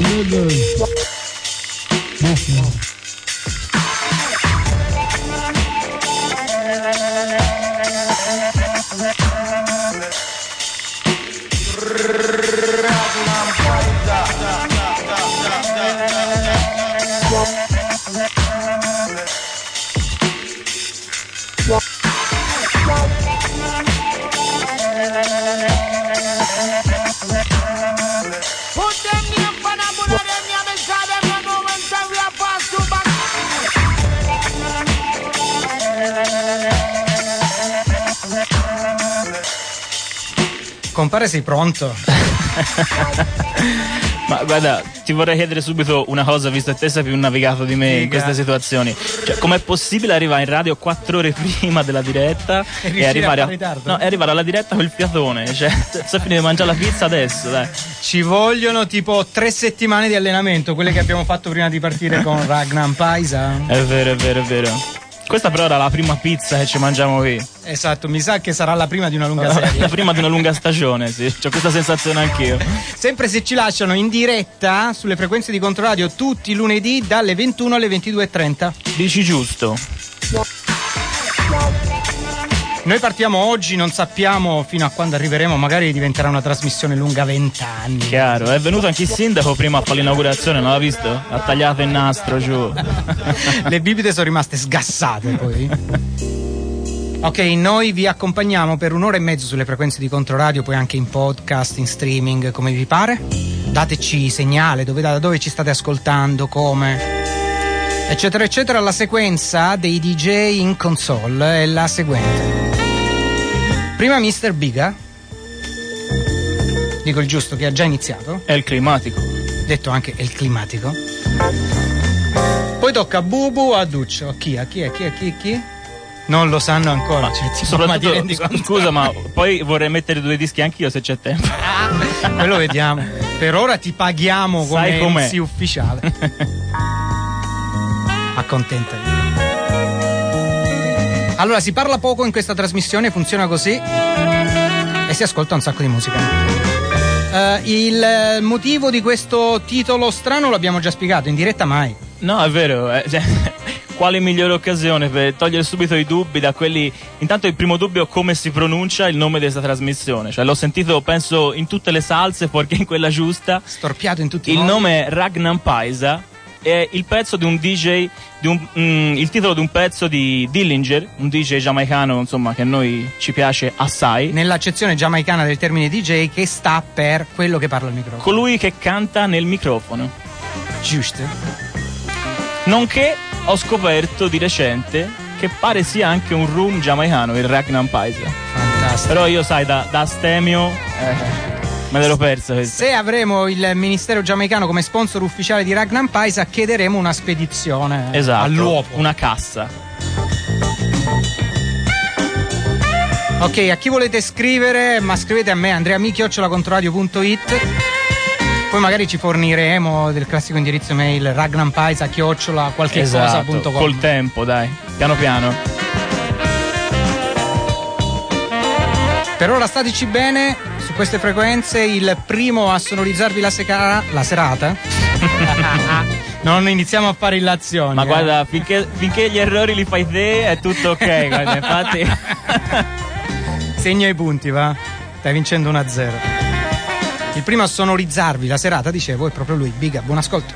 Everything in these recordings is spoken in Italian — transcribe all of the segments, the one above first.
Nigga. Compare, sei pronto? Ma guarda, ti vorrei chiedere subito una cosa, visto che te sei più navigato di me in Dica. queste situazioni. Cioè, com'è possibile arrivare in radio quattro ore prima della diretta E riuscire arrivare a ritardo? no, e arrivare alla diretta col fiatone? Cioè, sto finendo di mangiare la pizza adesso, dai. Ci vogliono tipo tre settimane di allenamento, quelle che abbiamo fatto prima di partire con Ragnar Paisa. È vero, è vero, è vero. Questa però era la prima pizza che ci mangiamo qui. Esatto, mi sa che sarà la prima di una lunga serie. La prima di una lunga stagione, sì. Ho questa sensazione anch'io. Sempre se ci lasciano in diretta sulle frequenze di Controradio tutti i lunedì dalle 21 alle 22.30. Dici giusto. Noi partiamo oggi, non sappiamo fino a quando arriveremo, magari diventerà una trasmissione lunga 20 anni. Chiaro, è venuto anche il sindaco prima a fare l'inaugurazione, non l'ha visto? Ha tagliato il nastro giù. Le bibite sono rimaste sgassate poi. Ok, noi vi accompagniamo per un'ora e mezzo sulle frequenze di Controradio, poi anche in podcast, in streaming, come vi pare. Dateci segnale dove, da dove ci state ascoltando, come, eccetera, eccetera. La sequenza dei DJ in console è la seguente. Prima Mr. Biga, dico il giusto che ha già iniziato, È il climatico. detto anche è il climatico. Poi tocca a Bubu a Duccio. A chi? A chi? A chi? A chi? A chi? Non lo sanno ancora. cioè, tipo, ma ti Soprattutto, rendi conto? scusa, ma poi vorrei mettere due dischi anch'io se c'è tempo. Poi lo vediamo. Per ora ti paghiamo come ufficiale. Accontentati. Allora, si parla poco in questa trasmissione, funziona così. E si ascolta un sacco di musica. Eh, il motivo di questo titolo strano l'abbiamo già spiegato, in diretta mai. No, è vero. eh, cioè, quale migliore occasione per togliere subito i dubbi da quelli. Intanto il primo dubbio è come si pronuncia il nome di questa trasmissione. Cioè, l'ho sentito, penso, in tutte le salse, fuorché in quella giusta. Storpiato in tutti i Il modi. nome è Ragnar Paisa. È il pezzo di un DJ, di un- mm, il titolo di un pezzo di Dillinger, un DJ giamaicano insomma che a noi ci piace assai. Nell'accezione giamaicana del termine DJ che sta per quello che parla al microfono. Colui che canta nel microfono. Giusto? Nonché ho scoperto di recente che pare sia anche un room giamaicano, il Ragnar Paisa. Fantastico. Però io sai, da, da Astemio eh, me l'ero perso questo. Se avremo il ministero giamaicano come sponsor ufficiale di Ragnar Paisa, chiederemo una spedizione Esatto, all'uopo. una cassa. Ok, a chi volete scrivere, ma scrivete a me, andreamichiocciola.controradio.it Poi magari ci forniremo del classico indirizzo mail ragnarpaisa chiocciola qualche Esatto, cosa.com. col tempo, dai, piano piano. Per ora stateci bene su queste frequenze, il primo a sonorizzarvi la, seca- la serata. non iniziamo a fare illazioni. Ma eh. guarda, finché, finché gli errori li fai te è tutto ok, guarda, infatti... Segna i punti, va. Stai vincendo 1-0. Il primo a sonorizzarvi la serata, dicevo, è proprio lui. Biga, buon ascolto.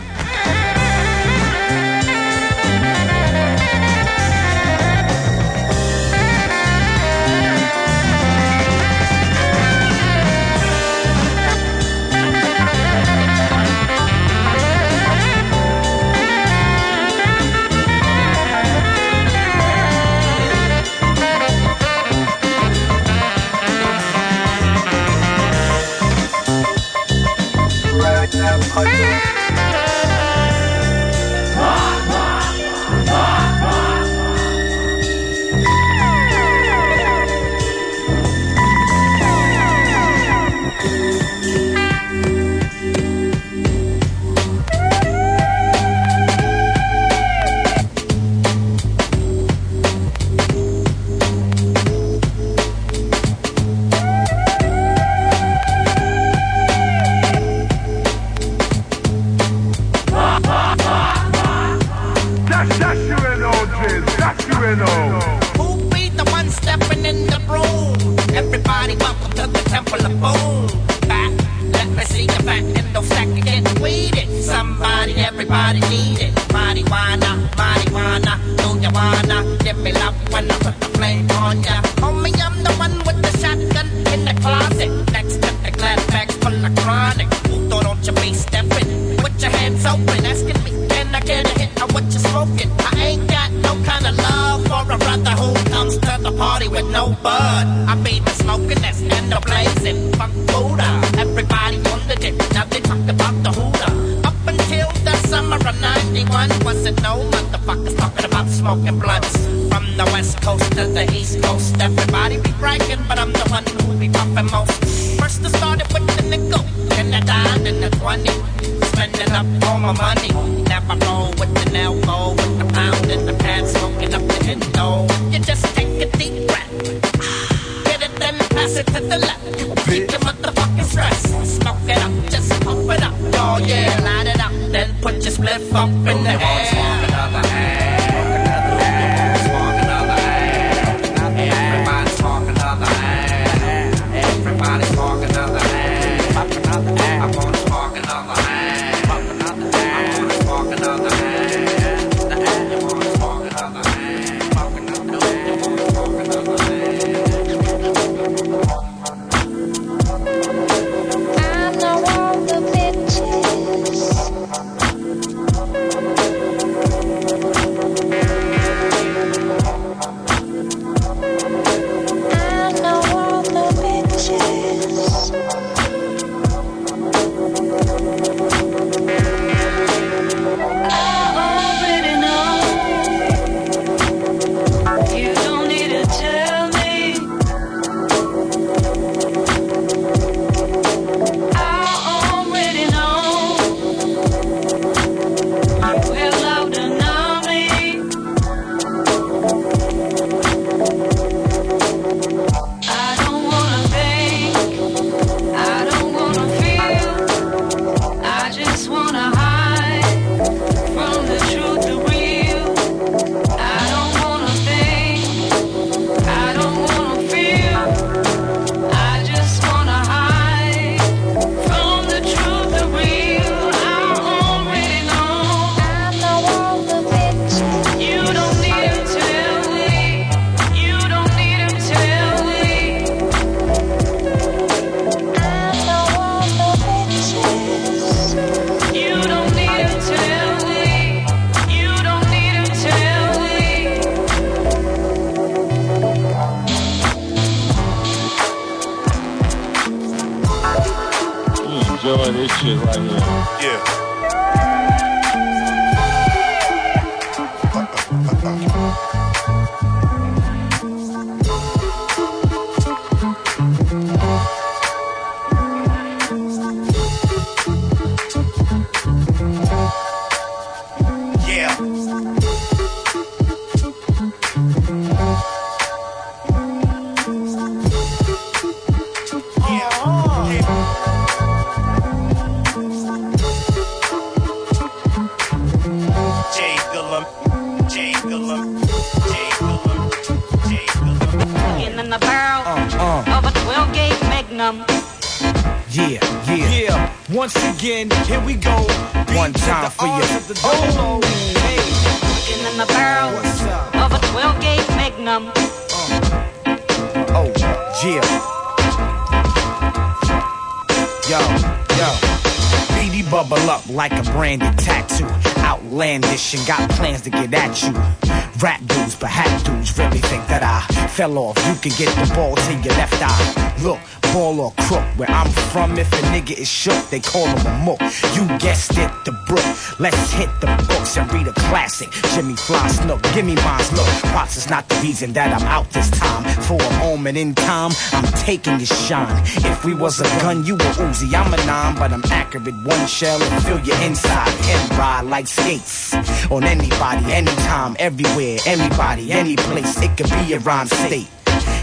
they call him a mook. You guessed it, the brook. Let's hit the books and read a classic. Jimmy floss no give me my look. Pops is not the reason that I'm out this time. For a moment in time, I'm taking your shine. If we was a gun, you were Uzi, I'm a nine, but I'm accurate. One shell and fill your inside and ride like skates. On anybody, anytime, everywhere, anybody, any place. It could be a rhyme state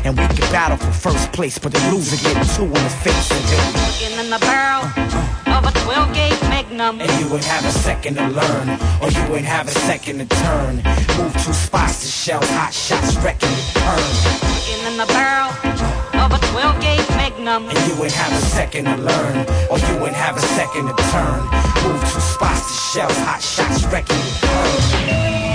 and we can battle for first place, but the loser get two in the face. And then we... Well, Gabe Magnum. And you ain't have a second to learn, or you ain't have a second to turn. Move two spots to shell hot shots, wrecking the earn. In the barrel of a 12 gauge Magnum. And you ain't have a second to learn, or you ain't have a second to turn. Move two spots to shell hot shots, wrecking the earn.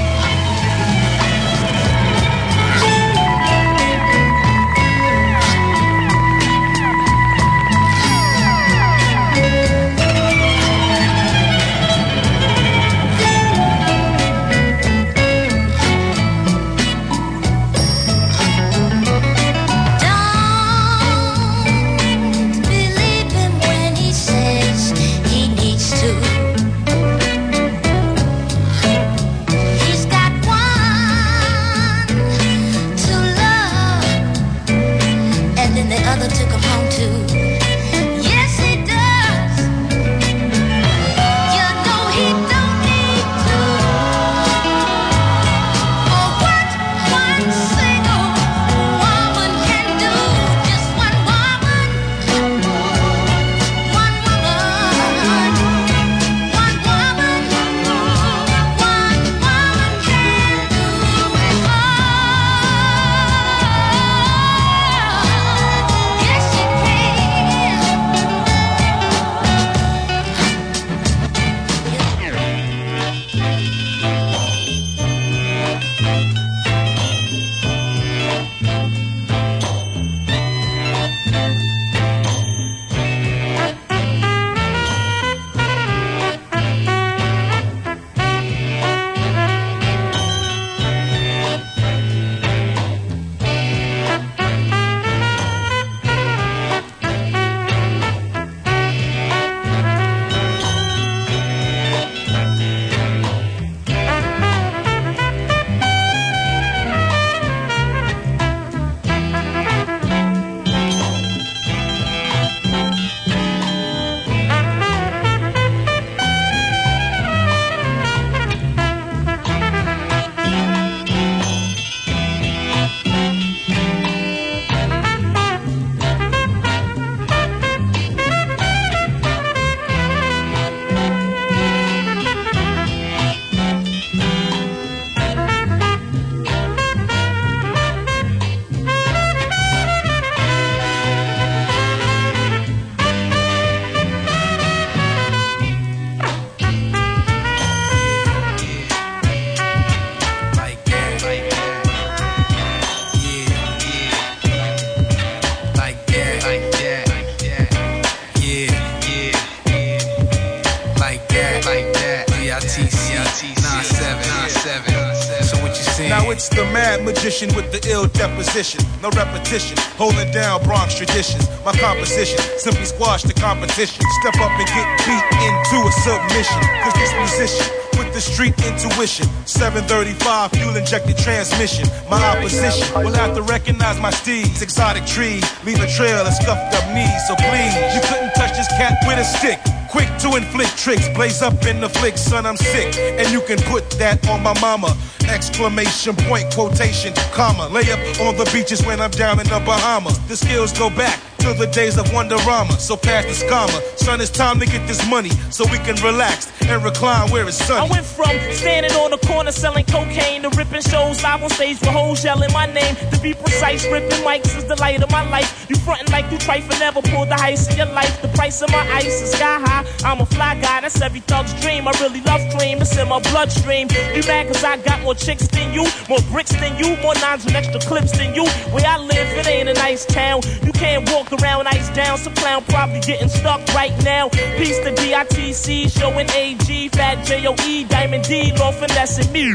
With the ill deposition. No repetition, holding down Bronx traditions. My composition simply squash the competition. Step up and get beat into a submission. Cause this musician with the street intuition. 735 fuel injected transmission. My opposition will have to recognize my steeds. Exotic trees leave a trail of scuffed up knees. So please, you couldn't touch this cat with a stick. Quick to inflict tricks, blaze up in the flick, son, I'm sick. And you can put that on my mama. Exclamation point, quotation, comma. Lay up on the beaches when I'm down in the Bahamas. The skills go back to the days of Wonderama. So pass the comma, Son, it's time to get this money so we can relax and recline where it's sunny. I went from standing on the corner selling cocaine to ripping shows live on stage with hoes yelling my name. To be precise, ripping mics is the light of my life. You frontin' like you trifle, never pulled the heist in your life. The price of my ice is sky high. I'm a fly guy, that's every thug's dream. I really love dream, it's in my bloodstream. You mad cause I got more chicks than you, more bricks than you, more nines and extra clips than you. Where I live, it ain't a nice town. You can't walk around ice down. Some clown probably getting stuck right now. Peace to DITC, showing AG, Fat J-O-E, Diamond D, Law finessing me.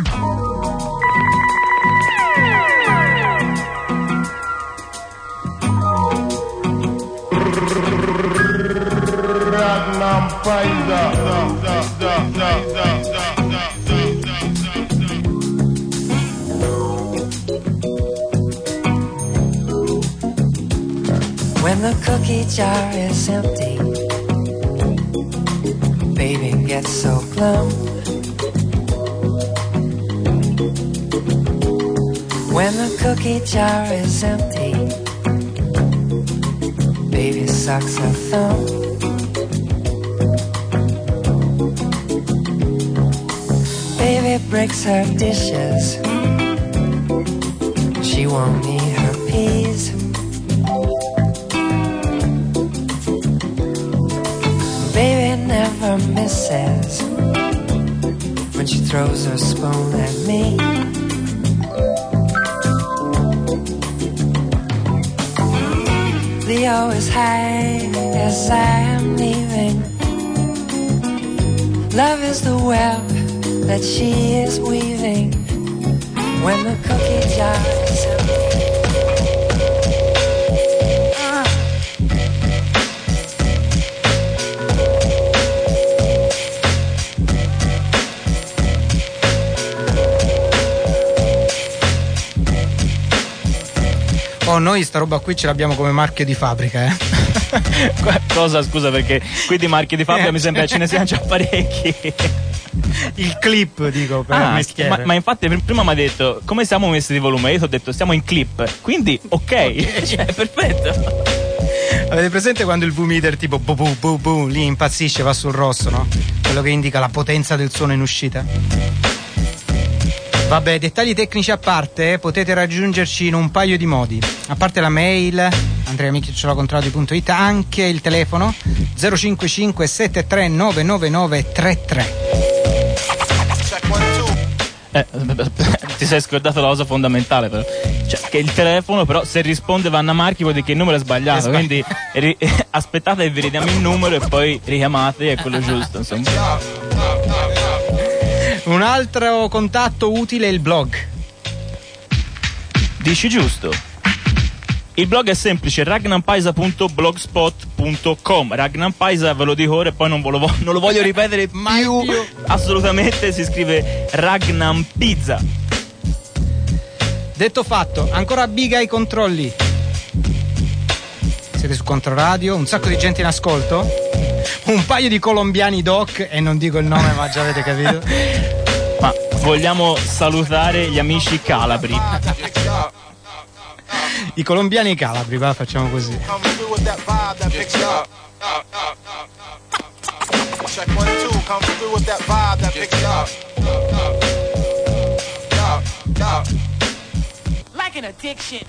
Ragnar Pfizer. When the cookie jar is empty, baby gets so glum. When the cookie jar is empty, baby sucks her thumb. Baby breaks her dishes. She won't need says when she throws her spoon at me. Leo is high as I am leaving. Love is the web that she is weaving when the cookie jar Oh, noi sta roba qui ce l'abbiamo come marchio di fabbrica, eh. Cosa, scusa, perché qui di marchi di fabbrica mi sembra ce ne siano già parecchi. Il clip, dico, per Ah, mestiere. ma, ma infatti pr- prima mi ha detto come siamo messi di volume? Io ti ho detto siamo in clip, quindi ok, cioè, perfetto. Avete presente quando il V-meter tipo bu bu bu bu lì impazzisce, va sul rosso, no? Quello che indica la potenza del suono in uscita. Vabbè, dettagli tecnici a parte, potete raggiungerci in un paio di modi. A parte la mail, andreamichicciola.it, anche il telefono 055 73 999 33. Eh, ti sei scordato la cosa fondamentale però. Cioè, che il telefono però se risponde Vanna Marchi vuol dire che il numero è sbagliato, È sbagli- quindi ri- aspettate che vi ridiamo il numero e poi richiamate è quello giusto, insomma. Un altro contatto utile è il blog. Dici giusto. Il blog è semplice, ragnampaisa.blogspot.com. Ragnampaisa ve lo dico ora e poi non, lo, vo- non lo voglio ripetere più. Assolutamente si scrive Ragnampizza. Detto fatto, ancora biga ai controlli. Siete su Controradio, un sacco di gente in ascolto. Un paio di colombiani doc, e non dico il nome, ma già avete capito. Ma vogliamo salutare gli amici calabri. I colombiani calabri, va, facciamo così. Come through with that vibe that picks you up. Check one, two. Come through with that vibe that picks you up. Like an addiction.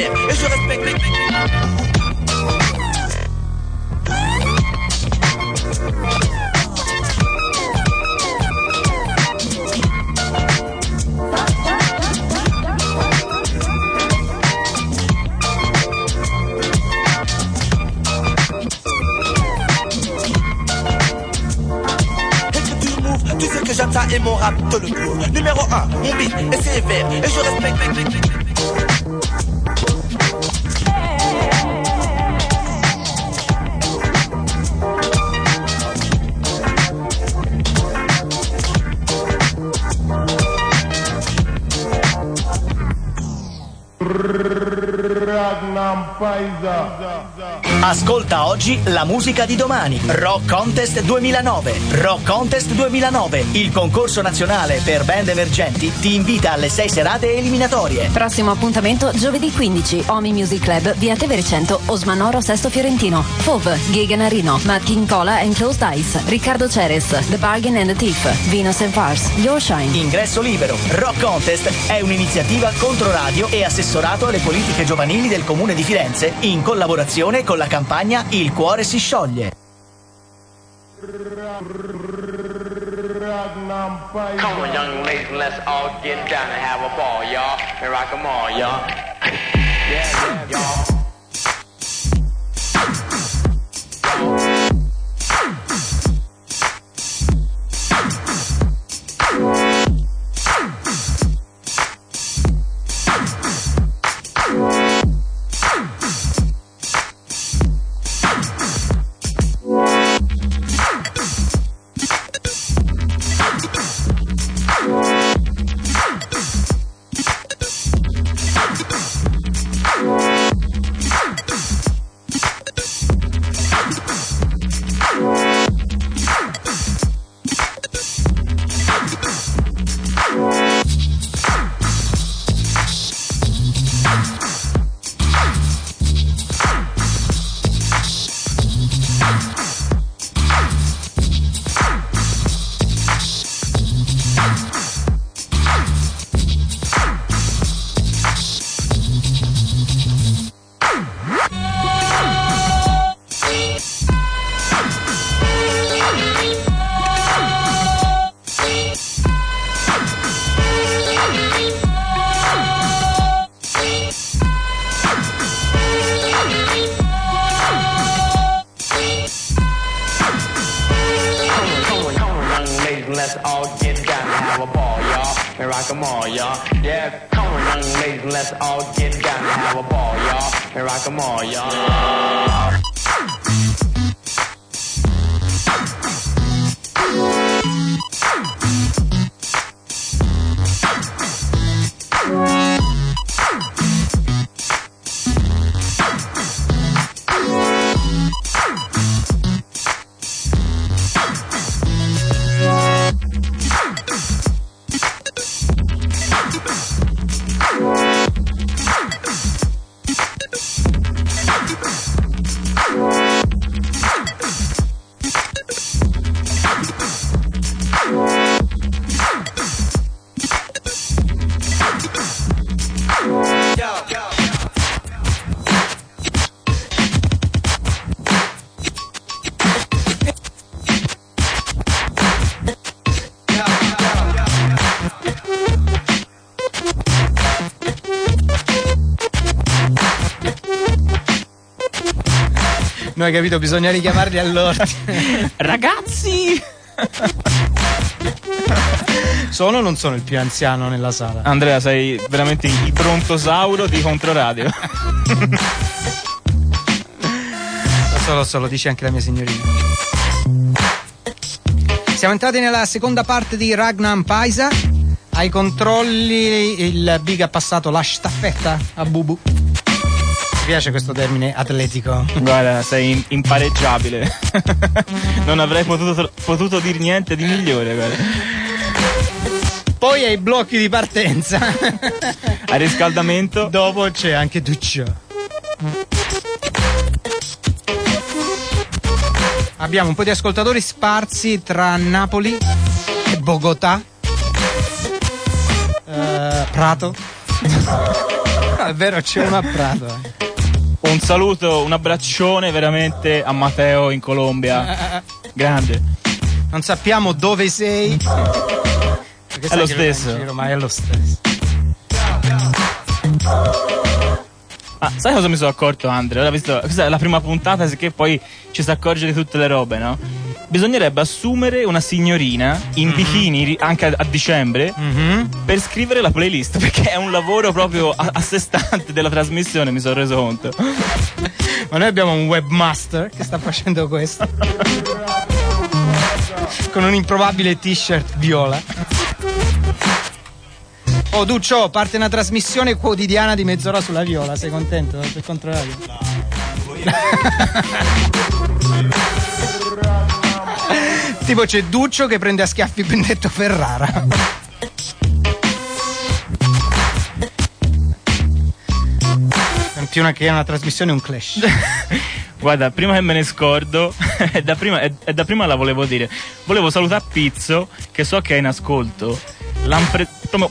Et je respecte. Que tu sais que j'aime ça et mon rap te le prouve. Numéro 1, mon beat est sévère et je respecte. Brrr. Ascolta oggi la musica di domani. Rock Contest 2009. Rock Contest 2009, il concorso nazionale per band emergenti, ti invita alle sei serate eliminatorie. Prossimo appuntamento giovedì 15, Omi Music Club, via Tevere 100, Osmanoro Sesto Fiorentino. Fov, Gigan Arino, Matt King Cola and Closed Eyes, Riccardo Ceres, The Bargain and the Thief, Venus and Fars, Your Shine. Ingresso libero. Rock Contest è un'iniziativa contro radio e assessorato alle politiche giovanili del comune di Firenze in collaborazione con la campagna Il cuore si scioglie. Come on, young ladies, let's all get down and have a ball, y'all. And rock 'em all, y'all. Yeah, yeah, y'all. Rock 'em all, y'all. Yeah, come on, young ladies, let's all get down and have a ball, y'all, and rock 'em all, y'all. Hai capito? Bisogna richiamarli all'ordine. Ragazzi! Sono o non sono il più anziano nella sala? Andrea, sei veramente il brontosauro di Controradio. Lo so, lo so, lo dice anche la mia signorina. Siamo entrati nella seconda parte di Ragnar Paisa. Ai controlli il Big ha passato la staffetta a Bubu. Piace questo termine atletico. Guarda, sei impareggiabile. non avrei potuto, potuto dire niente di migliore, guarda. Poi ai blocchi di partenza. A riscaldamento. Dopo c'è anche Duccio. Abbiamo un po' di ascoltatori sparsi tra Napoli e Bogotà. Eh, Prato. È vero, c'è uno a Prato. Un saluto, un abbraccione veramente a Matteo in Colombia. Grande. Non sappiamo dove sei. Perché È lo stesso. giro, ma è lo stesso. Ah, sai cosa mi sono accorto, Andrea? Questa è la prima puntata, che poi ci si accorge di tutte le robe, no? Bisognerebbe assumere una signorina in bikini ri- anche a, a dicembre per scrivere la playlist, perché è un lavoro proprio a, a sé stante della trasmissione, mi sono reso conto. Ma noi abbiamo un webmaster che sta facendo questo. Con un improbabile t-shirt viola. Oh Duccio, parte una trasmissione quotidiana di mezz'ora sulla viola, sei contento per controllare? Tipo c'è Duccio che prende a schiaffi Benedetto Ferrara. Una che è una trasmissione un clash. Guarda, prima che me ne scordo, è da da prima la volevo dire. Volevo salutare Pizzo, che so che è in ascolto. Lampre-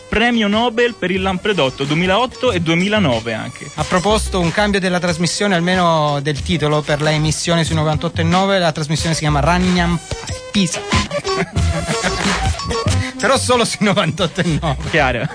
premio Nobel per il Lampredotto 2008 e 2009 anche. Ha proposto un cambio della trasmissione, almeno del titolo, per la emissione sui 98,9. La trasmissione si chiama Ragnam Pisa. Però solo sui 98,9. Chiaro.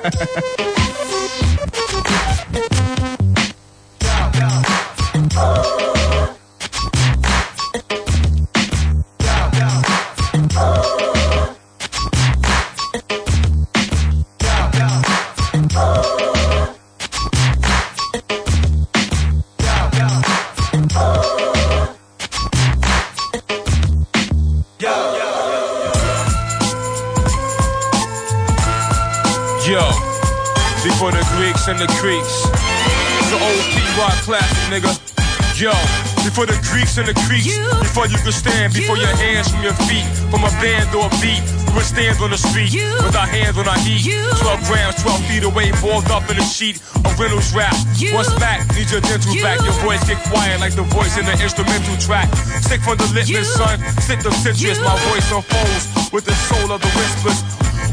Greeks and the Creeks. It's an old P-Rock classic, nigga. Yo, before the Greeks and the Creeks. Before you could stand, before your hands from your feet. From a band or a beat, we would stand on the street with our hands on our heat. 12 grams, 12 feet away, balled up in a sheet. A Reynolds rap. What's back? Need your dental back. Your voice get quiet like the voice in the instrumental track. Stick from the litmus, son. Stick the citrus. My voice unfolds with the soul of the whispers.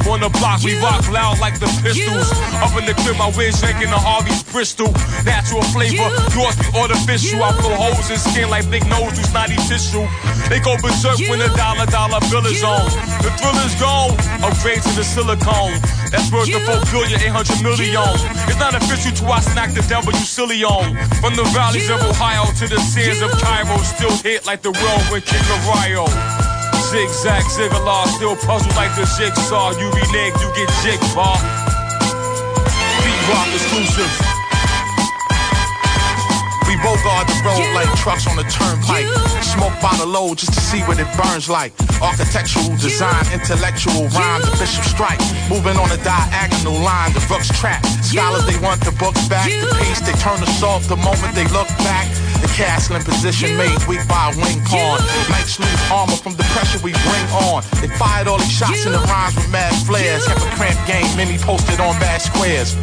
On the block, we rock loud like the pistols. Up in the crib, my wig shaking the Harvey's Bristol. Natural flavor, yours be artificial. I blow holes in skin like big nose do snotty tissue. They go berserk when the dollar dollar bill is on. The thrill is gone. Upgrade to the silicone. That's worth the 4 billion, 800 million. It's not official till I smack the devil you silly on. From the valleys of Ohio to the sands of Cairo, still hit like the whirlwind king of Rio. Zigzag, zigzag, still puzzled like the jigsaw. You renege, you get jig, bar. Beat rock exclusive. We bogart the road like trucks on the turnpike. Smoke by the load just to see what it burns like. Architectural design, intellectual rhyme, the bishop strike. Moving on a diagonal line, the rooks trap. Scholars, they want the books back. The piece, they turn us off the moment they look back. The castle in position made weak by a wing pawn. Knights lose armor from the pressure we bring on. They fired all these shots in the rhymes with mad flares. Kept a cramped game, many posted on bad squares.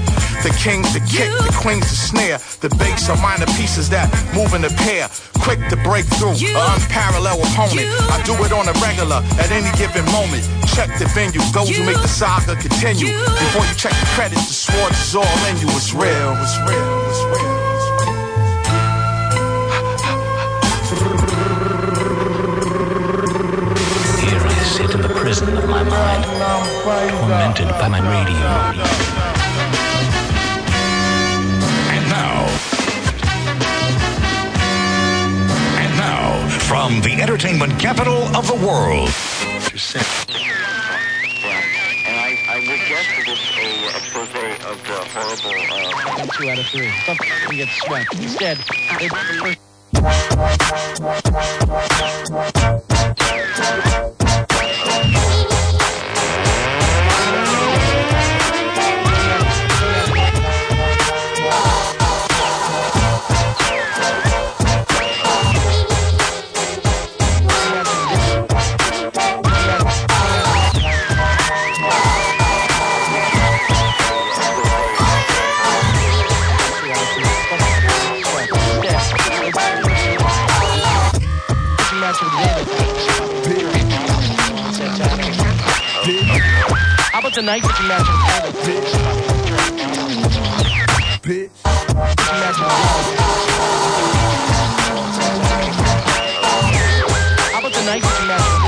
The king's the kick, the queen's the snare. The bass are minor pieces that move in a pair. Quick to break through, an unparalleled opponent. I do it on a regular at any given moment. Check the venue, those who make the saga continue. Before you check the credits, the swords is all in you. It's real, it's real, it's real. Sit in the prison of my mind, tormented by my radio. And now. And now, from the entertainment capital of the world. And I, would guess that it's a, a purvey of the horrible. Uh, Two out of three. Something gets swept. Instead, they the night that you match with Bitch. Bitch. How about the night that you match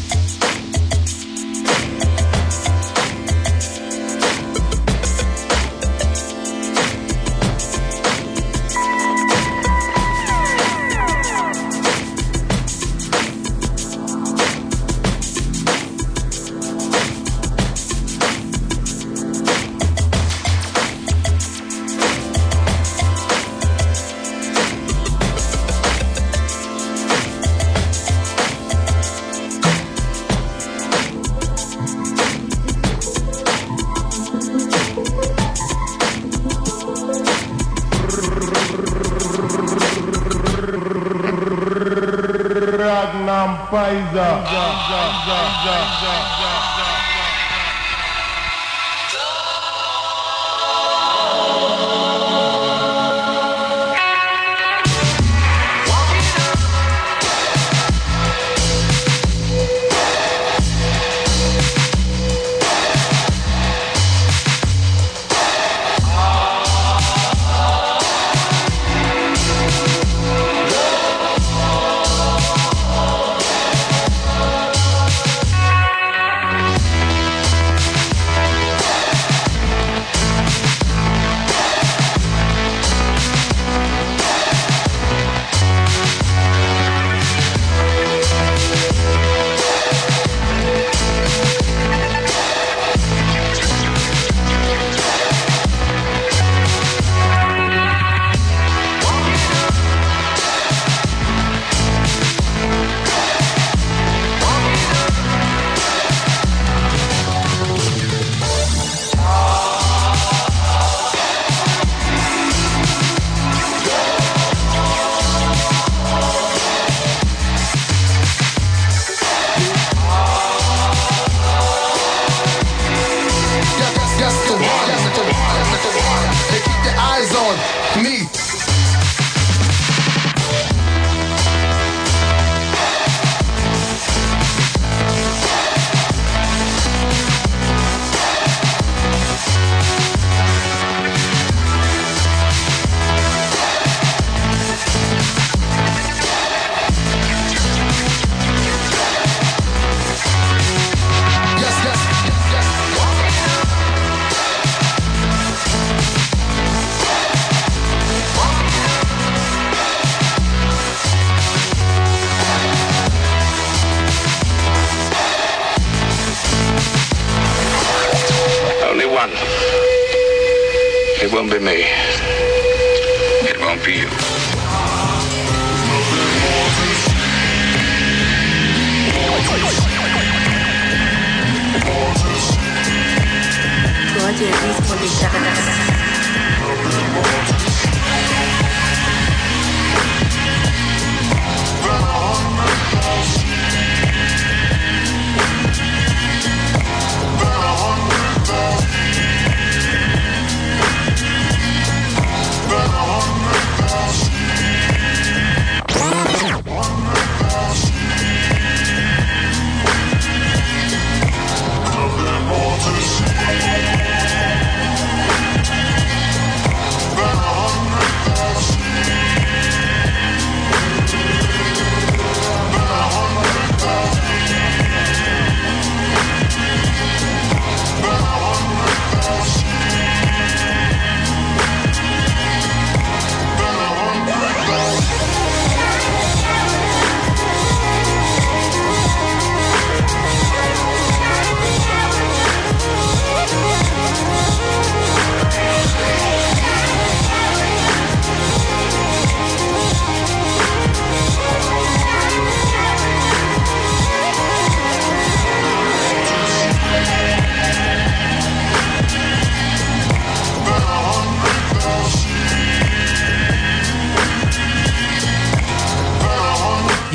Anza. Anza. Anza. Anza. Anza.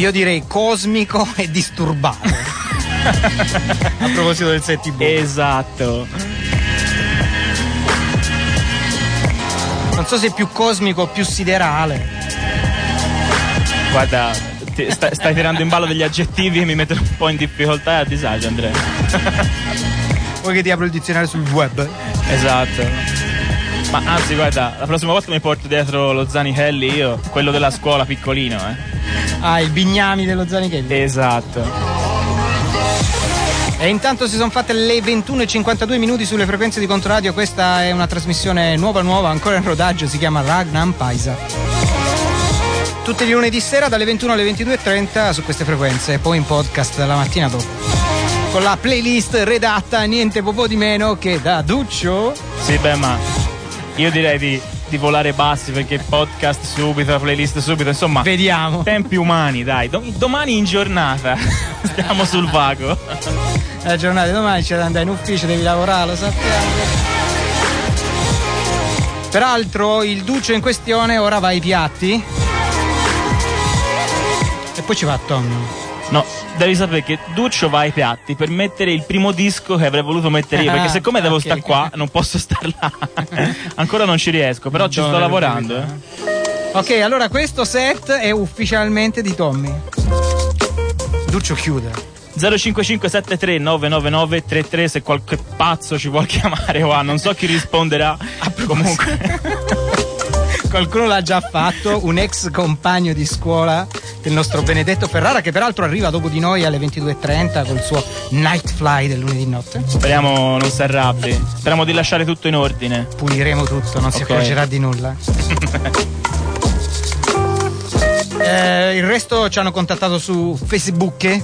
Io direi cosmico e disturbato. A proposito del setti Esatto. Non so se è più cosmico o più siderale. Guarda, ti- sta- stai tirando in ballo degli aggettivi che mi mettono un po' in difficoltà e a disagio, Andrea. Vuoi che ti apro il dizionario sul web? Esatto. Ma anzi, guarda, la prossima volta mi porto dietro lo Zanichelli io, quello della scuola piccolino, eh. Ah, il bignami dello Zanichelli. Esatto. E intanto si sono fatte le 21.52 minuti sulle frequenze di Controradio. Questa è una trasmissione nuova nuova, ancora in rodaggio, si chiama Ragnar Paisa. Tutti i lunedì sera dalle 21 alle 22.30 su queste frequenze e poi in podcast la mattina dopo. Con la playlist redatta niente po' di meno che da Duccio. Sì, beh, ma io direi di, di volare bassi perché podcast subito, la playlist subito, insomma. Vediamo. Tempi umani, dai. Do- domani in giornata. Stiamo sul vago. La giornata di domani c'è da andare in ufficio, devi lavorare, lo sappiamo. Peraltro il Duccio in questione ora va ai piatti. E poi ci va Tommy. No, devi sapere che Duccio va ai piatti per mettere il primo disco che avrei voluto mettere io. Perché Ah, siccome devo ok. stare qua, non posso star là. Ancora non ci riesco, però ci sto lavorando. eh. Ok, allora questo set è ufficialmente di Tommy. Duccio chiude. 05573 999 33 se qualche pazzo ci vuol chiamare qua, non so chi risponderà. Comunque. Qualcuno l'ha già fatto, un ex compagno di scuola del nostro Benedetto Ferrara che peraltro arriva dopo di noi alle 22.30 col suo Night Fly del lunedì notte. Speriamo non si arrabbi. Speriamo di lasciare tutto in ordine. Puliremo tutto, non si Ok. accorgerà di nulla. Eh, il resto ci hanno contattato su Facebook.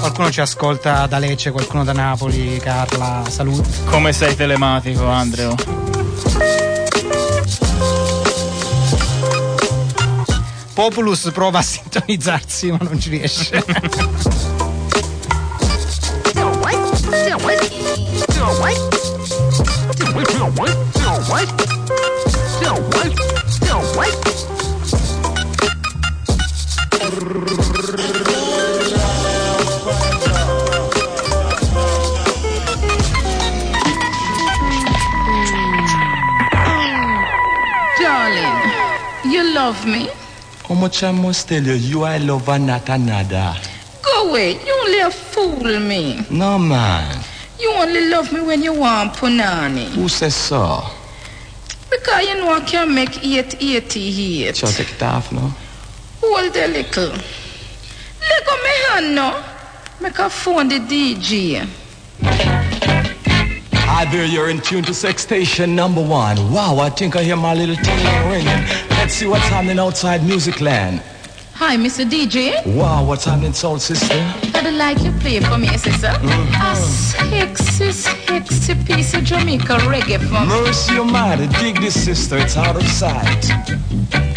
Qualcuno ci ascolta da Lecce, qualcuno da Napoli, Carla, saluti. Come sei telematico, Andreo? Populus prova a sintonizzarsi ma non ci riesce. Darling, you love me? How much I must tell you, you I love and not another. Go away, you only a fool me. No man, You only love me when you want punani. who says so? Because you know I can make 880 here. Shall take it off now? Hold a little. Let go me hand now. Make a phone the DJ. I there you're in tune to sex station number one. Wow, I think I hear my little ting ringing. Let's see what's happening outside music land. Hi, Mr. DJ. Wow, what's happening, soul sister? I'd like you play for me, eh, sister. Hmm. A sexy, sexy piece of Jamaica reggae for me. Mercy Almighty, dig this sister, it's out of sight.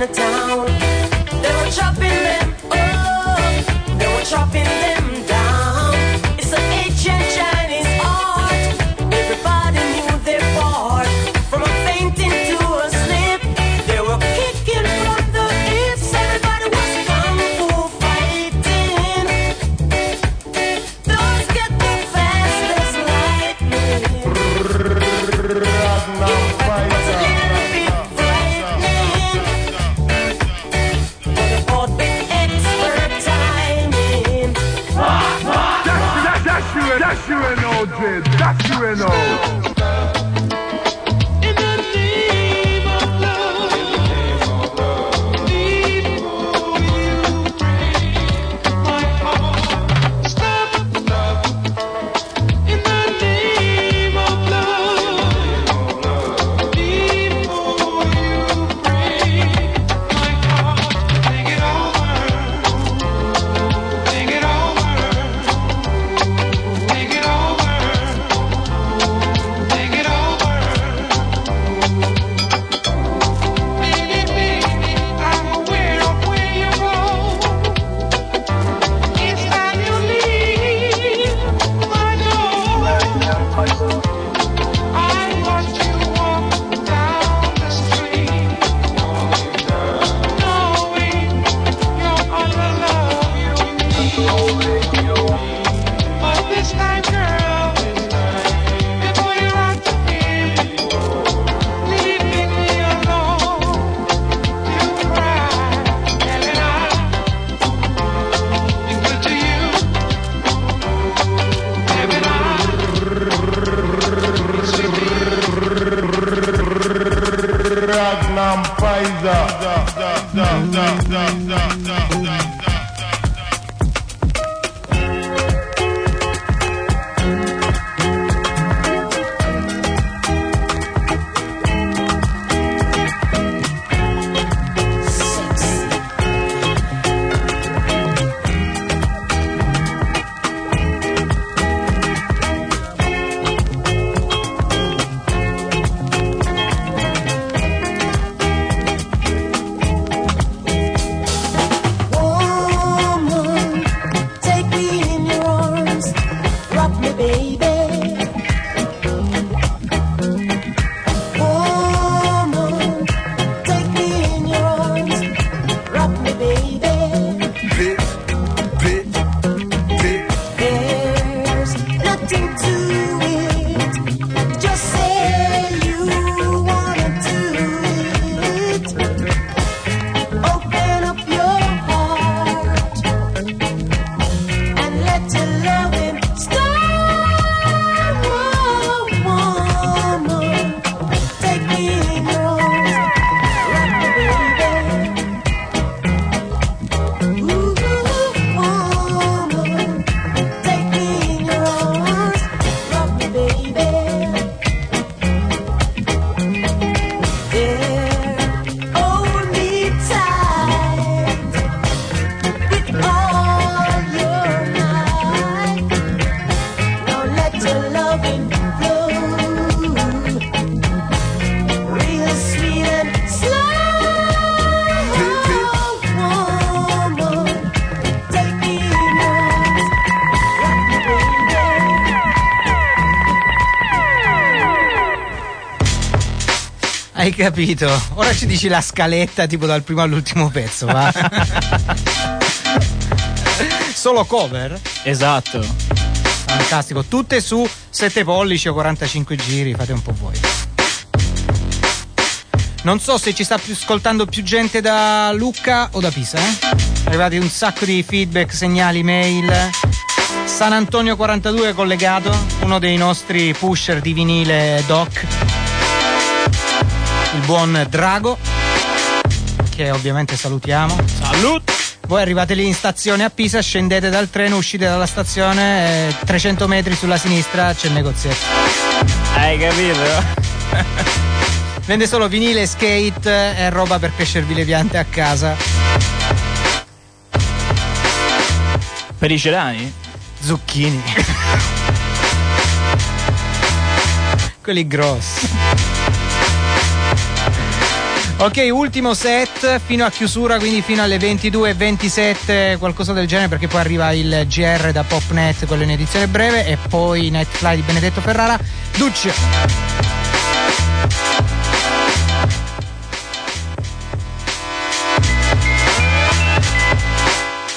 Chinatown. They were chopping them up. They were chopping them. Capito? Ora ci dici la scaletta tipo dal primo all'ultimo pezzo, va? Solo cover? Esatto. Fantastico, tutte su 7 pollici o 45 giri, fate un po' voi. Non so se ci sta più ascoltando più gente da Lucca o da Pisa, eh? Arrivati un sacco di feedback, segnali, mail. San Antonio 42 è collegato, uno dei nostri pusher di vinile doc. Il buon Drago, che ovviamente salutiamo. Salut! Voi arrivate lì in stazione a Pisa, scendete dal treno, uscite dalla stazione, eh, 300 metri sulla sinistra c'è il negozietto. Hai capito? Vende solo vinile, skate e roba per crescervi le piante a casa. Per i cerani? Zucchini. Quelli grossi. Ok, ultimo set fino a chiusura, quindi fino alle 22.27, qualcosa del genere, perché poi arriva il GR da PopNet, quello in edizione breve, e poi Netfly di Benedetto Ferrara. Duccio.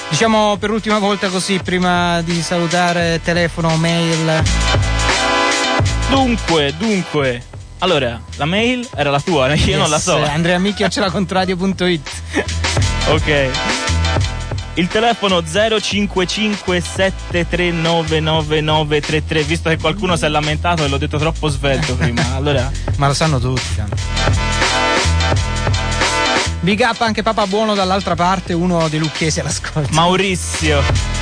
Diciamo per l'ultima volta così, prima di salutare telefono, mail. Dunque, dunque. Allora, la mail era la tua, io non la so. Andrea Micchio ce la contradio.it. Ok. Il telefono 0557399933, visto che qualcuno si è lamentato e l'ho detto troppo svelto prima. Allora, Ma lo sanno tutti. tanto. Big up anche Papa Buono dall'altra parte, uno dei lucchesi all'ascolto. Maurizio.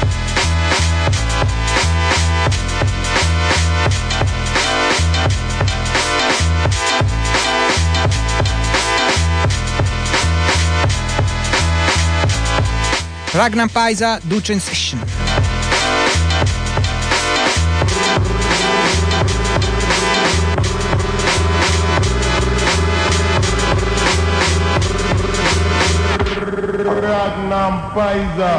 Ragnar Paisa, Duce in Session. Ragnam Paisa.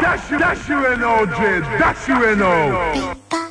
Dash you, dash you and OJ, dash you and O.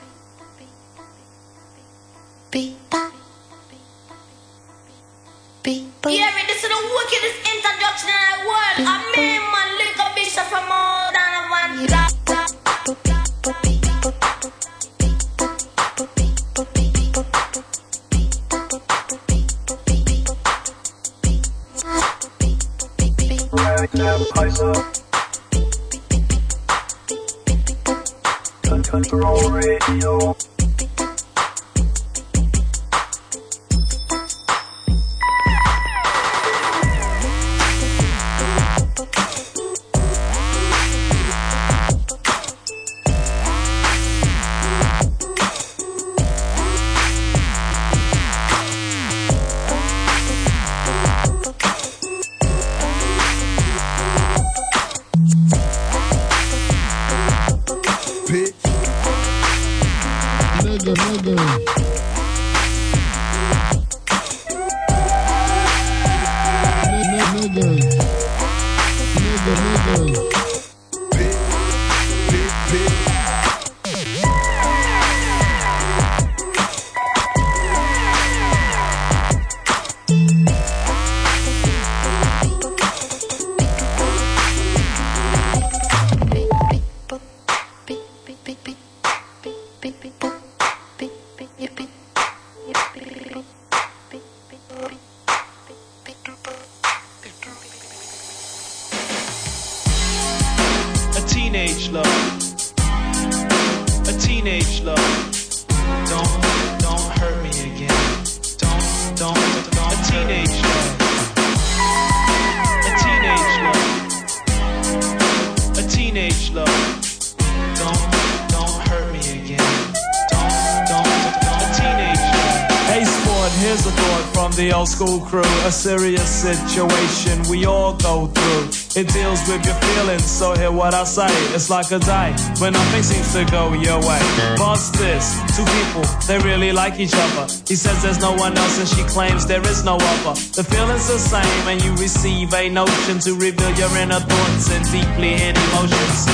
say. It's like a day when nothing seems to go your way. Boss this, two people, they really like each other. He says there's no one else and she claims there is no other. The feeling's the same and you receive a notion to reveal your inner thoughts and deeply hidden emotions.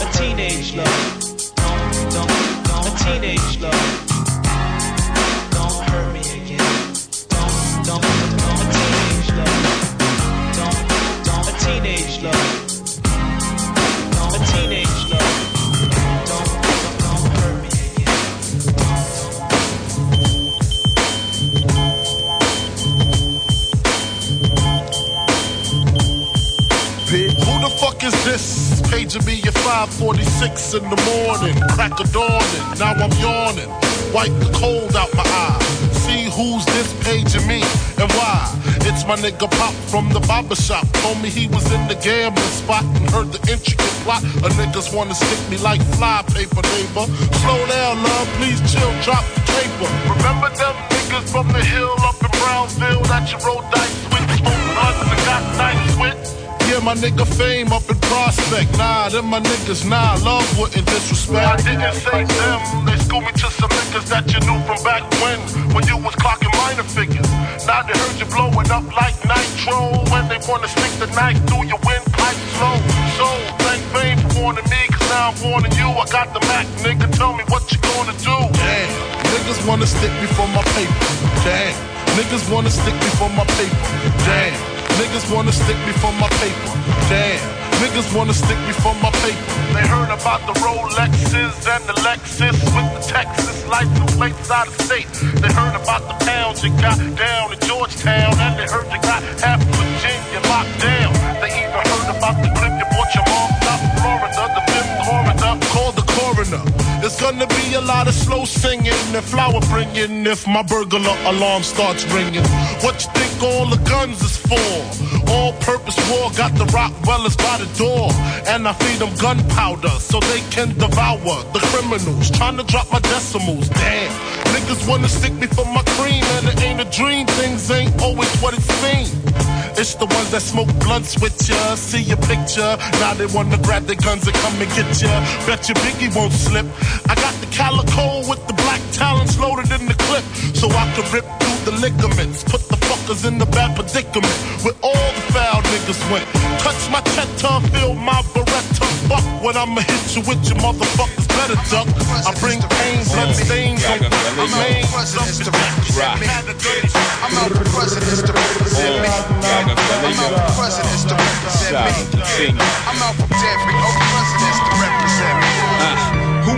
A teenage love. A teenage love. 546 in the morning. Crack a dawning, now I'm yawning. Wipe the cold out my eye. See who's this paging me and why. It's my nigga Pop from the barber shop. Told me he was in the gambling spot and heard the intricate plot. A niggas wanna stick me like fly paper, neighbor. Slow down, love, please chill, drop the paper. Remember them niggas from the hill up in Brownsville that you rolled dice with? Smoked and got nice with? Yeah, my nigga fame up prospect. Nah, them my niggas, nah, love wouldn't disrespect. I didn't say them, they schooled me to some niggas that you knew from back when, when you was clocking minor figures. Now they heard you blowing up like nitro, when they wanna stick the knife through your windpipe slow. So, thank fame for warning me, cause now I'm warning you. I got the Mac, nigga, tell me what you gonna do. Damn, niggas wanna stick me for my paper. Damn, niggas wanna stick me for my paper. Damn. Niggas wanna stick me for my paper. Damn. Niggas wanna stick me for my paper. They heard about the Rolexes and the Lexus with the Texas license plates out of state. They heard about the pounds you got down in Georgetown, and they heard you got half Virginia locked down. They even heard about the clip you bought your mom coroner. It's gonna be a lot of slow singing and flower bringing if my burglar alarm starts ringing. What you think all the guns is for? All purpose war got the Rockwellers by the door. And I feed them gunpowder so they can devour the criminals. Trying to drop my decimals. Damn. Niggas wanna stick me for my cream and it ain't a dream. Things ain't always what it seems. It's the ones that smoke blunts with ya, see your picture. Now they wanna grab their guns and come and get ya. Bet your Biggie won't slip. I got the calico with the black talons loaded in the clip, so I can rip through the ligaments. Put the fuckers in the bad predicament where all the foul niggas went. Touch my cheddar, feel my Beretta. Fuck when I'ma hit you with your motherfuckers better duck. I bring pain, blood stains on I ain't presidents to represent me. I'm out for presidents to represent me. I'm out for presidents to represent me. I'm out for.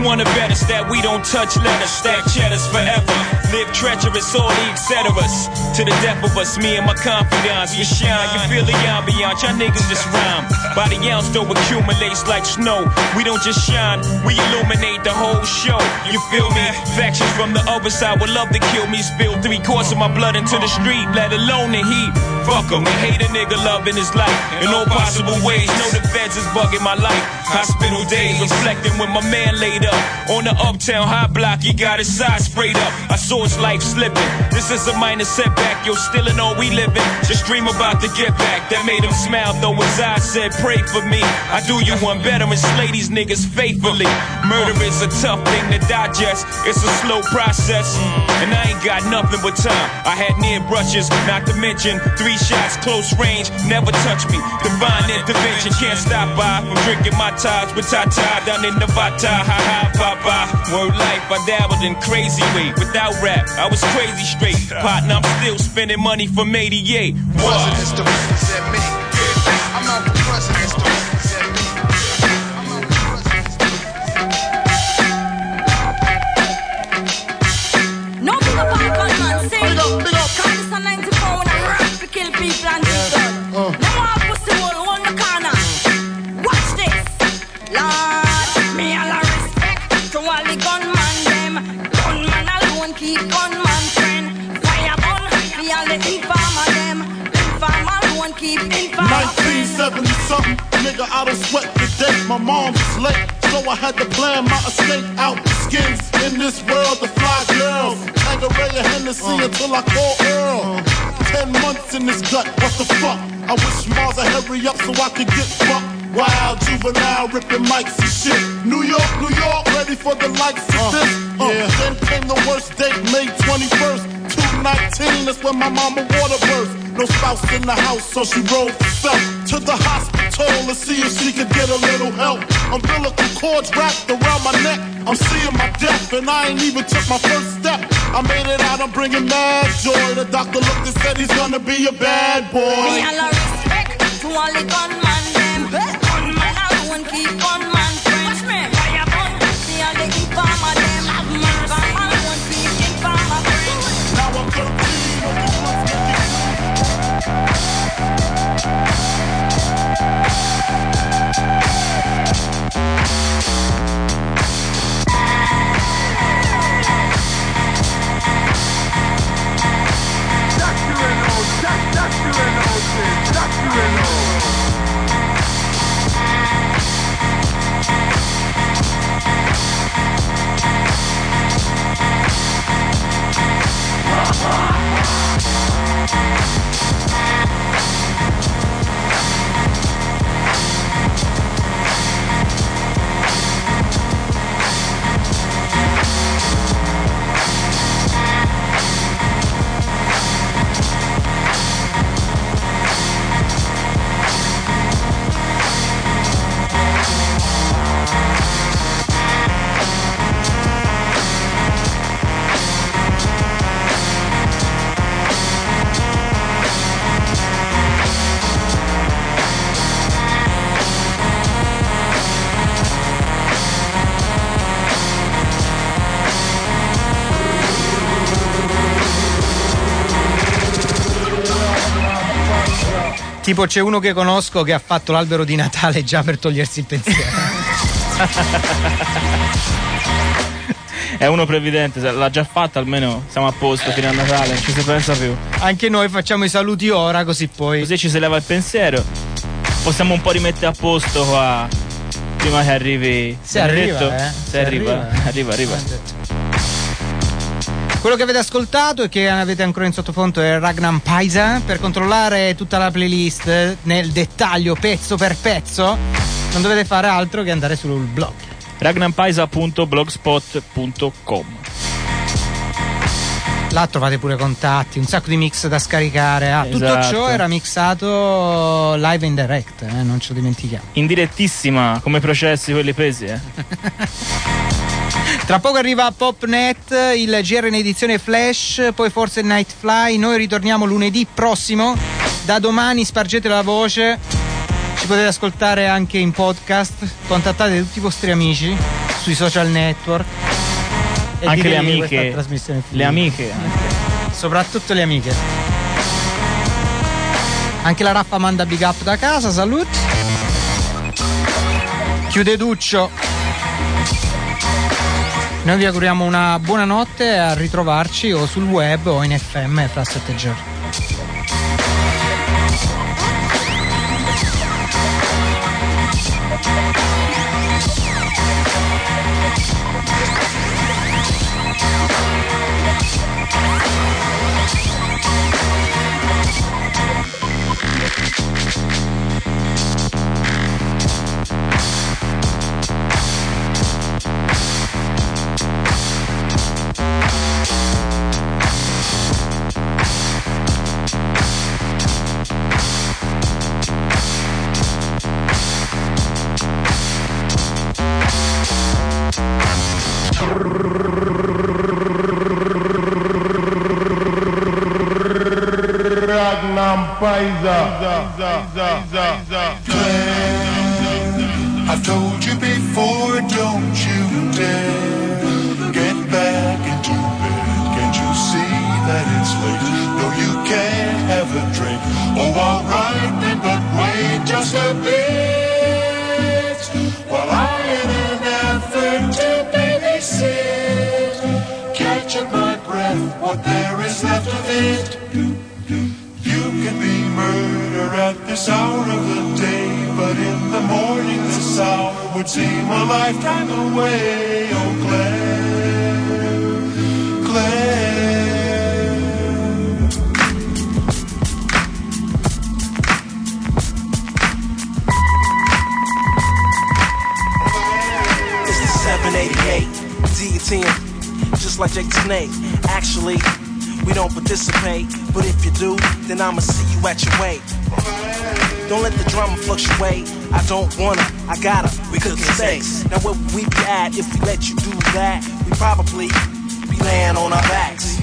Who wanna bet us that we don't touch letters, stack cheddars forever? Live treacherous, all the etceteras. To the death of us, me and my confidants. You shine, you feel the ambiance. Y'all niggas just rhyme. The ounce, though, accumulates like snow. We don't just shine, we illuminate the whole show. You feel me? Factions from the other side would love to kill me. Spill three quarts of my blood into the street, let alone the heat. Fuck 'em, we hate a nigga loving his life in all possible ways. Know the feds is bugging my life. Hospital days reflecting when my man laid up on the uptown high block. He got his side sprayed up. I saw his life slipping. This is a minor setback. Yo, still in all we living. Just dream about the get back that made him smile. Though his eyes said, "Pray for me." I do you one better and slay these niggas faithfully. Murder is a tough thing to digest. It's a slow process, and I ain't got nothing but time. I had near brushes, not to mention three shots close range. Never touch me. Divine intervention can't stop by from drinking my ties with Tata down in Nevada. Ha ha, bye bye. Word life, I dabbled in crazy way. Without rap, I was crazy straight. Partner, I'm still spending money from 88. What? Presidents to represent me. Nigga, I don't sweat the day. My mom late, so I had to plan my escape out the skins. In this world, the fly girls. Tangeray and Hennessy until I call Earl. Ten months in this gut, what the fuck? I wish Mars would hurry up so I could get fucked. Wild juvenile ripping mics and shit. New York, New York, ready for the likes of this. Uh, Then came the worst date, May 21st. 219, that's when my mama water burst. No spouse in the house, so she rolled herself to the hospital to see if she could get a little help. Umbilical cords wrapped around my neck. I'm seeing my death, and I ain't even took my first step. I made it out, I'm bringing mad joy. The doctor looked and said he's gonna be a bad boy. Me a respect to all the. Gunman Tipo c'è uno che conosco che ha fatto l'albero di Natale già per togliersi il pensiero. È uno previdente, l'ha già fatta almeno siamo a posto fino a Natale, non ci si pensa più. Anche noi facciamo i saluti ora così poi. Così ci si leva il pensiero. Possiamo un po' rimettere a posto qua. Prima che arrivi. Se arriva, eh. Se Se arriva, arriva. arriva, arriva. Quello che avete ascoltato e che avete ancora in sottofondo è Ragnar Paisa. Per controllare tutta la playlist nel dettaglio, pezzo per pezzo, non dovete fare altro che andare sul blog. ragnampaisa.blogspot.com Là trovate pure contatti, un sacco di mix da scaricare. Ah, tutto Esatto. ciò era mixato live in direct, eh, non ce lo dimentichiamo. In direttissima, come processi quelli presi, eh. Tra poco arriva Popnet, il GR in edizione flash, poi forse Nightfly. Noi ritorniamo lunedì prossimo. Da domani spargete la voce. Ci potete ascoltare anche in podcast. Contattate tutti i vostri amici sui social network. E Anche le amiche. Le amiche. Soprattutto le amiche. Anche la Raffa manda big up da casa, salut. Chiude Duccio. Noi vi auguriamo una buona notte e a ritrovarci o sul web o in FM fra sette giorni. I've told you before, don't you dare get back into bed. Can't you see that it's late? No, you can't have a drink. Oh, alright then, but wait just a bit. While I, in an effort to babysit, catching my breath, what there is left of it. In this hour would seem a lifetime away. Oh, Claire, Claire. It's the 788 guillotine, just like Jake Snake. Actually, we don't participate, but if you do, then I'ma see you at your weight. Don't let the drama fluctuate. I don't wanna, I gotta. We cooking steaks. Now what we at if we let you do that? We probably be laying on our backs.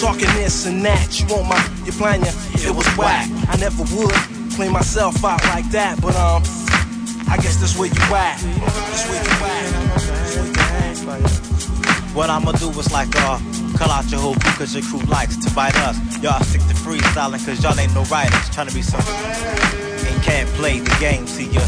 Talking this and that, you want my, your plan, yeah, it was whack. I never would clean myself out like that, but um, I guess that's where you at. That's where you at. What I'ma do is like, uh, call out your whole crew cause your crew likes to bite us. Y'all stick to freestyling cause y'all ain't no writers. Trying to be some and can't play the game. See you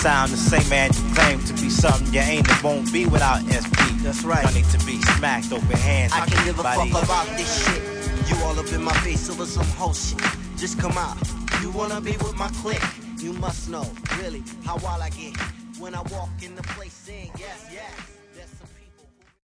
sound the same man you claim to be something you ain't and won't be without SP. That's right. Y'all need to be smacked open hands. I can give a fuck about this shit. You all up in my face over some whole shit. Just come out. You wanna be with my clique? You must know, really, how wild I get when I walk in the